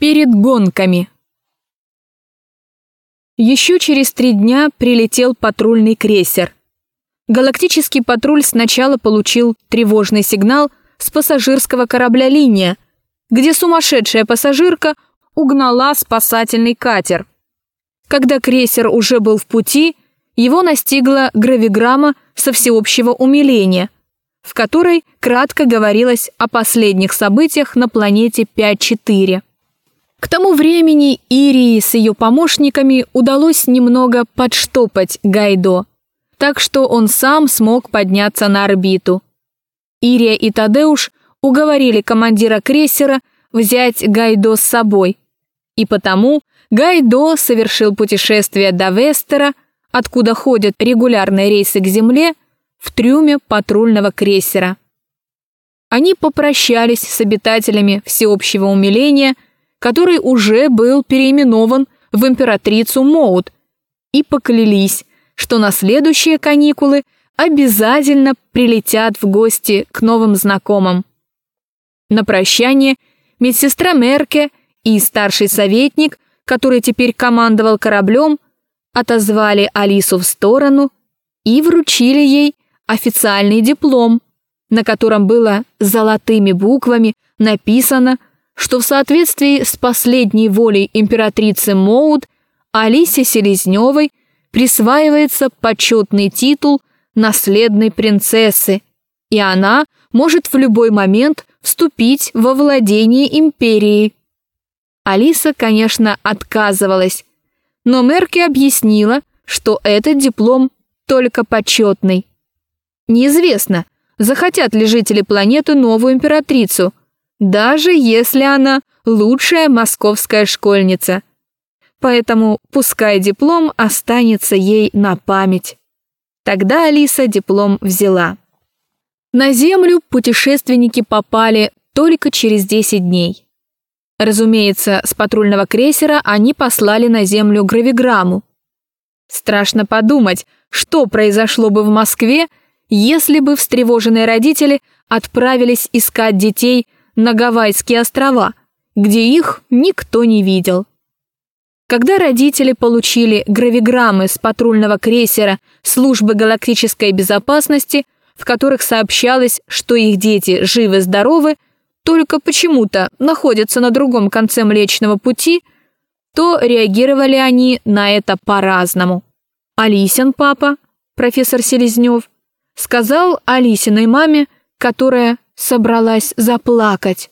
Перед гонками. Еще через три дня прилетел патрульный крейсер. Галактический патруль сначала получил тревожный сигнал с пассажирского корабля «Линия», где сумасшедшая пассажирка угнала спасательный катер. Когда крейсер уже был в пути, его настигла гравиграмма со всеобщего умиления, в которой кратко говорилось о последних событиях на планете 5-4. К тому времени Ирии с ее помощниками удалось немного подштопать Гайдо, так что он сам смог подняться на орбиту. Ирия и Тадеуш уговорили командира крейсера взять Гайдо с собой, и потому Гайдо совершил путешествие до Вестера, откуда ходят регулярные рейсы к Земле, в трюме патрульного крейсера. Они попрощались с обитателями всеобщего умиления – который уже был переименован в императрицу Моут, и поклялись, что на следующие каникулы обязательно прилетят в гости к новым знакомым. На прощание медсестра Мерке и старший советник, который теперь командовал кораблем, отозвали Алису в сторону и вручили ей официальный диплом, на котором было золотыми буквами написано что в соответствии с последней волей императрицы Моуд Алисе Селезневой присваивается почетный титул наследной принцессы, и она может в любой момент вступить во владение империей. Алиса, конечно, отказывалась, но Мерки объяснила, что этот диплом только почетный. Неизвестно, захотят ли жители планеты новую императрицу, даже если она лучшая московская школьница. Поэтому пускай диплом останется ей на память. Тогда Алиса диплом взяла. На Землю путешественники попали только через 10 дней. Разумеется, с патрульного крейсера они послали на Землю гравиграмму. Страшно подумать, что произошло бы в Москве, если бы встревоженные родители отправились искать детей на Гавайские острова, где их никто не видел. Когда родители получили гравиграммы с патрульного крейсера службы галактической безопасности, в которых сообщалось, что их дети живы-здоровы, только почему-то находятся на другом конце Млечного Пути, то реагировали они на это по-разному. Алисин папа, профессор Селезнев, сказал Алисиной маме, которая собралась заплакать.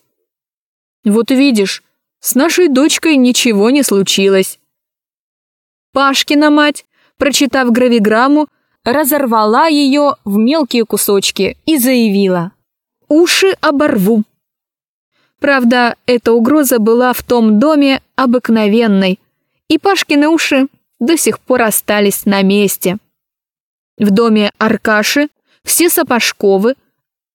«Вот видишь, с нашей дочкой ничего не случилось». Пашкина мать, прочитав гравиграмму, разорвала ее в мелкие кусочки и заявила «Уши оборву». Правда, эта угроза была в том доме обыкновенной, и Пашкины уши до сих пор остались на месте. В доме Аркаши все Сапожковы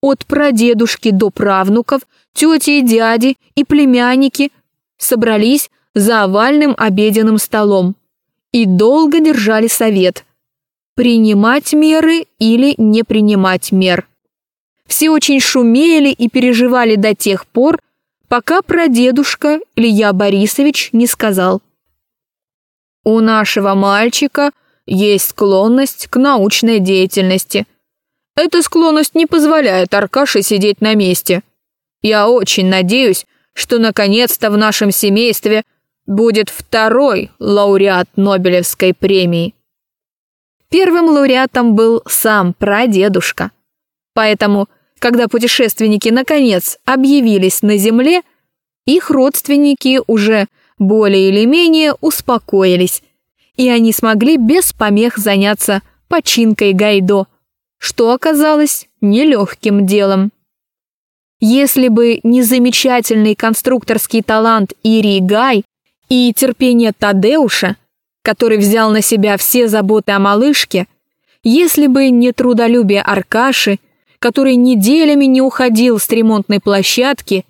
от прадедушки до правнуков, тети и дяди и племянники собрались за овальным обеденным столом и долго держали совет – принимать меры или не принимать мер. Все очень шумели и переживали до тех пор, пока прадедушка Илья Борисович не сказал. «У нашего мальчика есть склонность к научной деятельности – эта склонность не позволяет Аркаше сидеть на месте. Я очень надеюсь, что наконец-то в нашем семействе будет второй лауреат Нобелевской премии. Первым лауреатом был сам прадедушка. Поэтому, когда путешественники наконец объявились на Земле, их родственники уже более или менее успокоились, и они смогли без помех заняться починкой Гайдо, что оказалось нелегким делом. Если бы не замечательный конструкторский талант Ирии Гай и терпение Тадеуша, который взял на себя все заботы о малышке, если бы не трудолюбие Аркаши, который неделями не уходил с ремонтной площадки,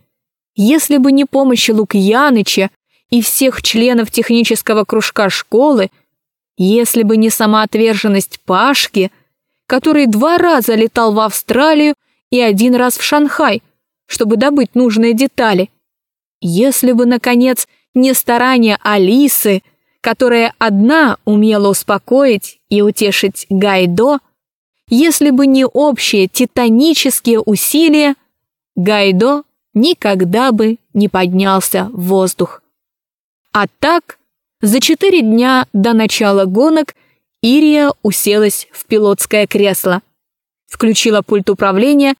если бы не помощь Лукьяныча и всех членов технического кружка школы, если бы не самоотверженность Пашки – который два раза летал в Австралию и один раз в Шанхай, чтобы добыть нужные детали. Если бы, наконец, не старания Алисы, которая одна умела успокоить и утешить Гайдо, если бы не общие титанические усилия, Гайдо никогда бы не поднялся в воздух. А так, за четыре дня до начала гонок Ирия уселась в пилотское кресло, включила пульт управления,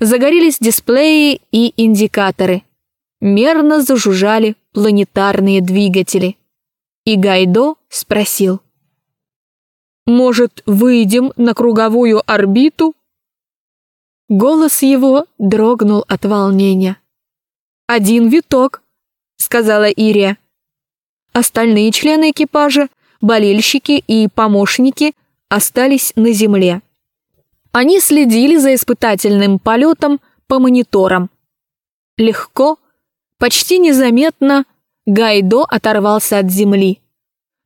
загорелись дисплеи и индикаторы, мерно зажужжали планетарные двигатели. И Гайдо спросил. «Может, выйдем на круговую орбиту?» Голос его дрогнул от волнения. «Один виток», — сказала Ирия. Остальные члены экипажа, болельщики и помощники остались на земле. Они следили за испытательным полетом по мониторам. Легко, почти незаметно Гайдо оторвался от земли.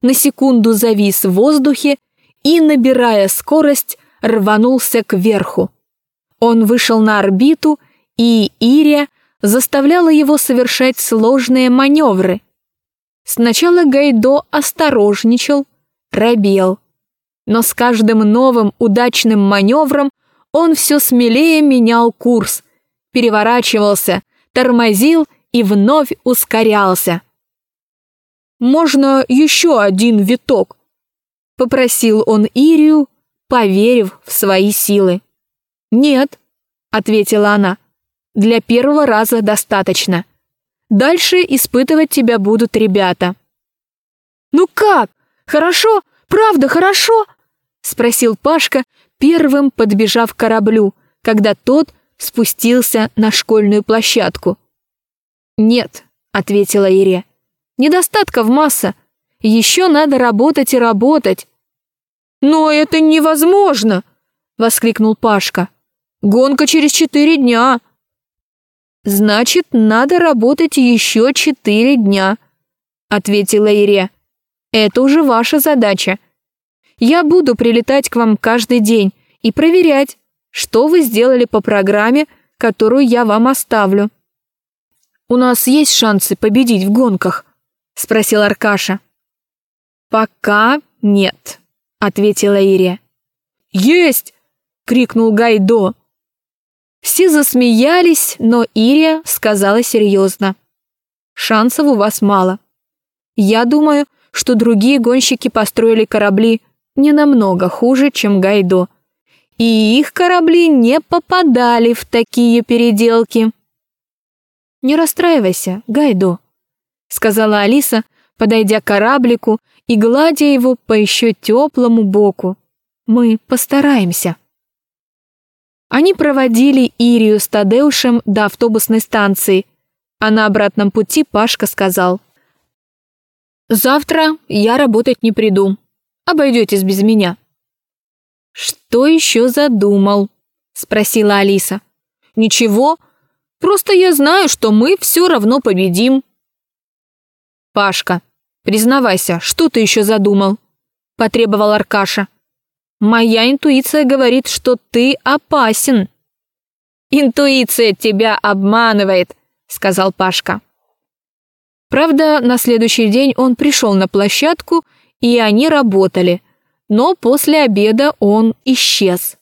На секунду завис в воздухе и, набирая скорость, рванулся кверху. Он вышел на орбиту, и Ирия заставляла его совершать сложные маневры. Сначала Гайдо осторожничал, робел. Но с каждым новым удачным маневром он все смелее менял курс, переворачивался, тормозил и вновь ускорялся. «Можно еще один виток?» — попросил он Ирию, поверив в свои силы. «Нет», — ответила она, — «для первого раза достаточно. Дальше испытывать тебя будут ребята». «Ну как? Хорошо? Правда хорошо?» — спросил Пашка, первым подбежав к кораблю, когда тот спустился на школьную площадку. «Нет», — ответила Ире, — «недостатков масса. Еще надо работать и работать». «Но это невозможно!» — воскликнул Пашка. Гонка через четыре дня. Значит, надо работать еще четыре дня, ответила Ире. Это уже ваша задача. Я буду прилетать к вам каждый день и проверять, что вы сделали по программе, которую я вам оставлю. У нас есть шансы победить в гонках? спросил Аркаша. Пока нет, ответила Ирия. Есть! крикнул Гайдо. Все засмеялись, но Ирия сказала серьезно. «Шансов у вас мало. Я думаю, что другие гонщики построили корабли не намного хуже, чем Гайдо. И их корабли не попадали в такие переделки». «Не расстраивайся, Гайдо», — сказала Алиса, подойдя к кораблику и гладя его по еще теплому боку. «Мы постараемся». Они проводили Ирию с Тадеушем до автобусной станции, а на обратном пути Пашка сказал. «Завтра я работать не приду. Обойдетесь без меня». «Что еще задумал?» – спросила Алиса. «Ничего, просто я знаю, что мы все равно победим». «Пашка, признавайся, что ты еще задумал?» – потребовал Аркаша. Моя интуиция говорит, что ты опасен. Интуиция тебя обманывает, сказал Пашка. Правда, на следующий день он пришел на площадку, и они работали, но после обеда он исчез.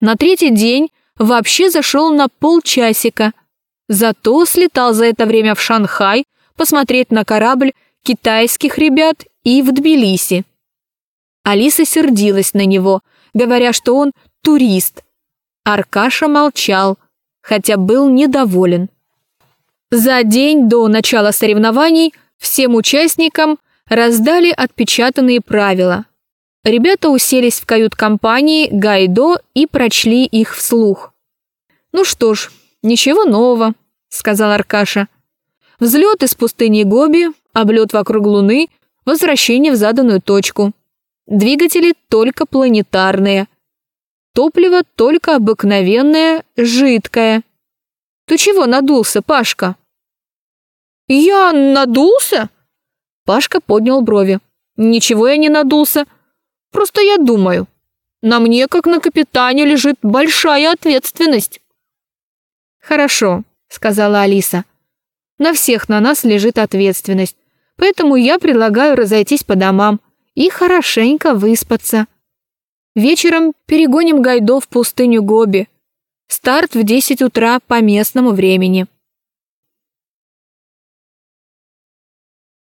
На третий день вообще зашел на полчасика, зато слетал за это время в Шанхай посмотреть на корабль китайских ребят и в Тбилиси. Алиса сердилась на него, говоря, что он турист. Аркаша молчал, хотя был недоволен. За день до начала соревнований всем участникам раздали отпечатанные правила. Ребята уселись в кают-компании Гайдо и прочли их вслух. «Ну что ж, ничего нового», — сказал Аркаша. «Взлет из пустыни Гоби, облет вокруг Луны, возвращение в заданную точку. Двигатели только планетарные. Топливо только обыкновенное, жидкое. Ты чего надулся, Пашка? Я надулся? Пашка поднял брови. Ничего я не надулся. Просто я думаю. На мне, как на капитане, лежит большая ответственность. Хорошо, сказала Алиса. На всех на нас лежит ответственность, поэтому я предлагаю разойтись по домам и хорошенько выспаться. Вечером перегоним Гайдо в пустыню Гоби. Старт в 10 утра по местному времени.